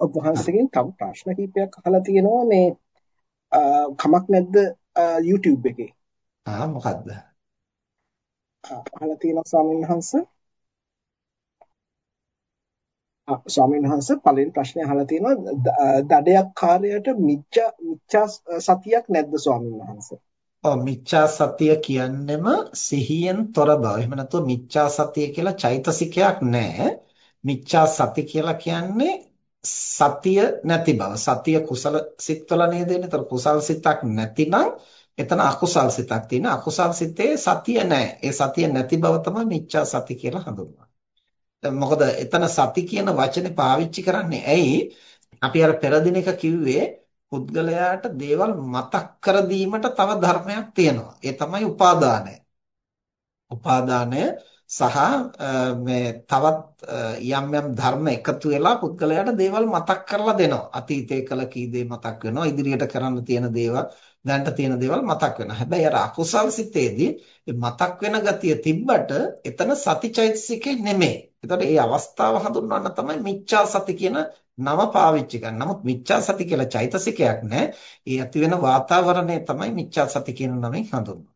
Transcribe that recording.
ඔබ වහන්සේගෙන් තව ප්‍රශ්න කිහිපයක් අහලා තියෙනවා මේ කමක් නැද්ද YouTube එකේ. ආ මොකද්ද? අහලා තියෙනවා ස්වාමීන් වහන්සේ. ආ ස්වාමීන් වහන්සේ පළවෙනි ප්‍රශ්නේ අහලා තියෙනවා දඩයක් කාර්යයට මිච්ඡා මිච්ඡා සතියක් නැද්ද ස්වාමීන් වහන්සේ? ඔව් මිච්ඡා සතිය කියන්නෙම සිහියෙන් තොර බව. එහෙම නැත්නම් මිච්ඡා සතිය කියලා චෛතසිකයක් නැහැ. මිච්ඡා සති කියලා කියන්නේ සතිය නැති බව. සතිය කුසල සිත්වල නේද එන්නේ. ඒතර කුසල් සිතක් නැතිනම් එතන අකුසල් සිතක් තියෙන. අකුසල් සිතේ සතිය නැහැ. ඒ සතිය නැති බව තමයි මිච්ඡා සති කියලා හඳුන්වන්නේ. මොකද එතන සති කියන වචනේ පාවිච්චි කරන්නේ ඇයි? අපි අර පෙර දිනක කිව්වේ පුද්ගලයාට දේවල් මතක් කර දීමට තව ධර්මයක් තියෙනවා. ඒ තමයි උපාදානය. උපාදානය සහ මේ තවත් යම් යම් ධර්ම එකතු වෙලා පුද්ගලයාට දේවල් මතක් කරලා දෙනවා. අතීතයේ කළ කී දේ මතක් වෙනවා. ඉදිරියට කරන්න තියෙන දේවල්, දැනට තියෙන දේවල් මතක් වෙනවා. හැබැයි අර අකුසල් සිතේදී මතක් වෙන ගතිය තිබ්බට එතන සතිචෛතසිකේ නෙමෙයි. එතකොට මේ අවස්ථාව හඳුන්වන්න තමයි මිච්ඡා සති කියන නම පාවිච්චි කරන්නේ. නමුත් මිච්ඡා සති කියලා චෛතසිකයක් නැහැ. ඒ ඇති වෙන වාතාවරණය තමයි මිච්ඡා සති කියන නමෙන් හඳුන්වන්නේ.